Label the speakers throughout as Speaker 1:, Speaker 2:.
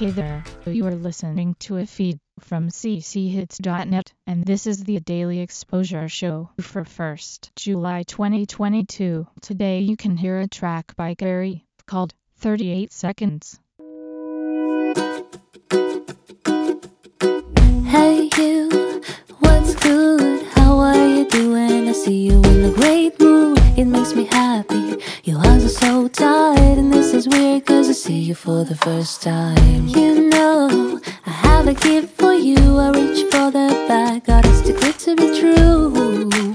Speaker 1: Hey there, you are listening to a feed from cchits.net, and this is the Daily Exposure Show for 1st July 2022. Today you can hear a track by Gary called 38 Seconds.
Speaker 2: Hey you, what's good? How are you doing? I see you in a great mood. It makes me happy. Your eyes are so tight, and this is weird cause see you for the first time. You know, I have a gift for you. I reach for the bag, God, it's too good to be true.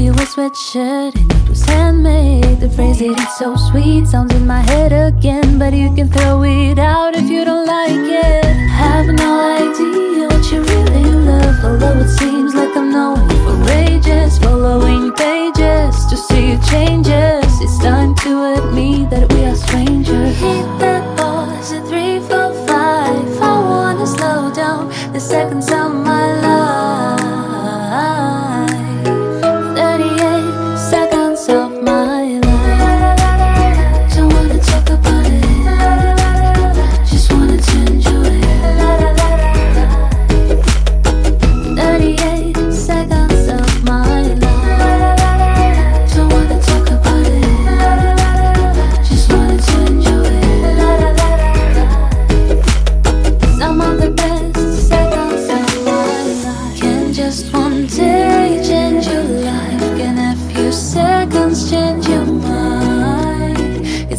Speaker 2: You a sweatshirt and it was handmade. The phrase it is so sweet sounds in my head again, but you can throw it out if you don't like it. Have no idea what you really love, although it seems like I'm knowing for ages, following pages to see your changes. It's time to admit that we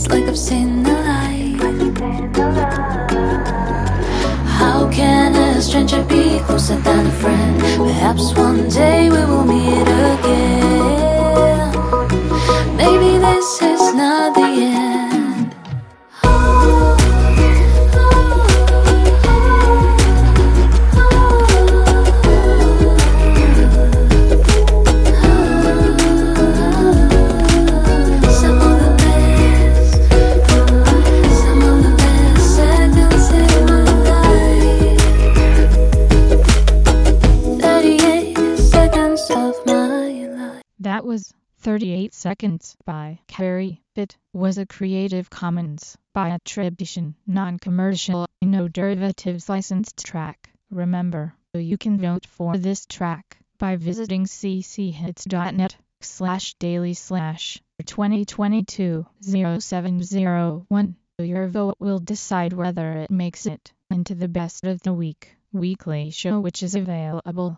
Speaker 2: Like I've seen the light. How can a stranger be closer than a friend? Perhaps one day we will meet again. Of my life.
Speaker 1: That was 38 Seconds by Carrie Bit was a Creative Commons by attribution, non-commercial, no derivatives licensed track. Remember, you can vote for this track by visiting cchits.net slash daily slash 2022 0701. Your vote will decide whether it makes it into the best of the week weekly show which is available